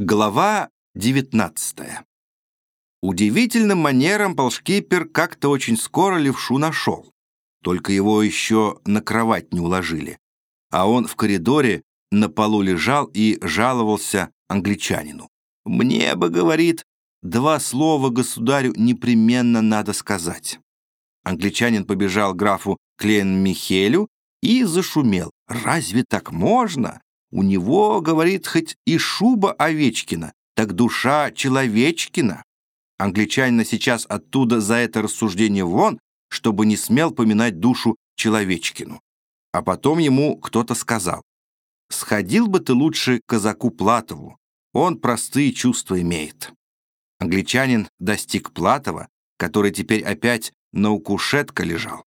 Глава 19 Удивительным манером полшкипер как-то очень скоро левшу нашел. Только его еще на кровать не уложили. А он в коридоре на полу лежал и жаловался англичанину. «Мне бы, — говорит, — два слова государю непременно надо сказать». Англичанин побежал графу Клейн-Михелю и зашумел. «Разве так можно? У него, говорит, хоть и шуба Овечкина, так душа Человечкина. Англичанина сейчас оттуда за это рассуждение вон, чтобы не смел поминать душу Человечкину. А потом ему кто-то сказал, «Сходил бы ты лучше к казаку Платову, он простые чувства имеет». Англичанин достиг Платова, который теперь опять на укушетка лежал.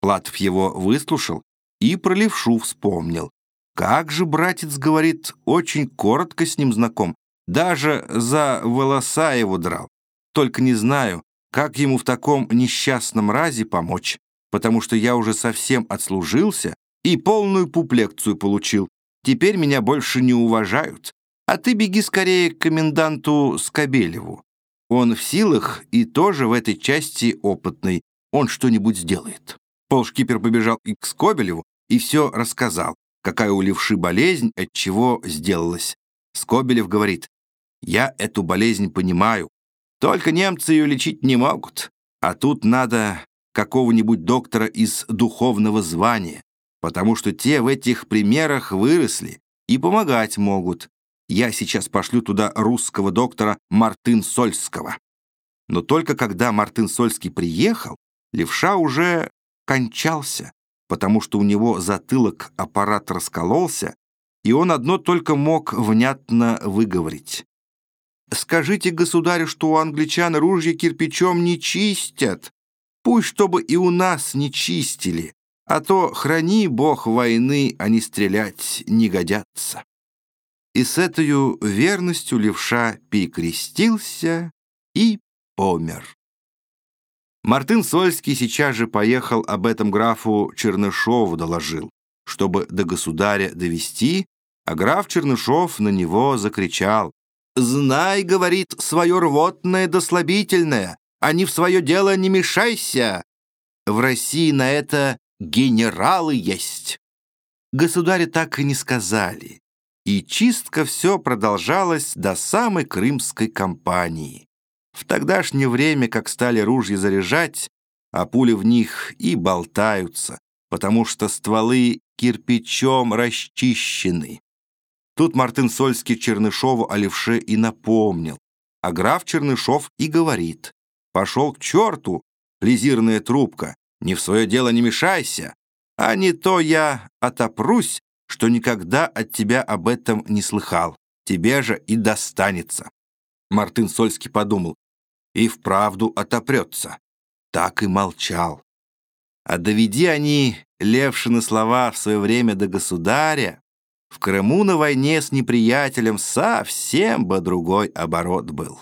Платов его выслушал и про левшу вспомнил. Как же, братец, говорит, очень коротко с ним знаком. Даже за волоса его драл. Только не знаю, как ему в таком несчастном разе помочь, потому что я уже совсем отслужился и полную пуплекцию получил. Теперь меня больше не уважают. А ты беги скорее к коменданту Скобелеву. Он в силах и тоже в этой части опытный. Он что-нибудь сделает. Полшкипер побежал и к Скобелеву и все рассказал какая у левши болезнь, от чего сделалась. Скобелев говорит, «Я эту болезнь понимаю, только немцы ее лечить не могут, а тут надо какого-нибудь доктора из духовного звания, потому что те в этих примерах выросли и помогать могут. Я сейчас пошлю туда русского доктора Мартын Сольского». Но только когда Мартын Сольский приехал, левша уже кончался потому что у него затылок аппарат раскололся, и он одно только мог внятно выговорить. «Скажите государю, что у англичан ружья кирпичом не чистят. Пусть чтобы и у нас не чистили, а то, храни бог войны, они стрелять не годятся». И с этой верностью левша перекрестился и помер. Мартын Сольский сейчас же поехал об этом графу Чернышову доложил, чтобы до государя довести, а граф Чернышов на него закричал. «Знай, — говорит, — свое рвотное да слабительное, а не в свое дело не мешайся. В России на это генералы есть». Государе так и не сказали, и чистка все продолжалась до самой крымской кампании. В тогдашнее время, как стали ружья заряжать, а пули в них и болтаются, потому что стволы кирпичом расчищены. Тут Мартын Сольский Чернышову о левше и напомнил, а граф Чернышов и говорит, «Пошел к черту, лизирная трубка, не в свое дело не мешайся, а не то я отопрусь, что никогда от тебя об этом не слыхал, тебе же и достанется». Мартын Сольский подумал, и вправду отопрется. Так и молчал. А доведи они Левшины слова в свое время до государя, в Крыму на войне с неприятелем совсем бы другой оборот был.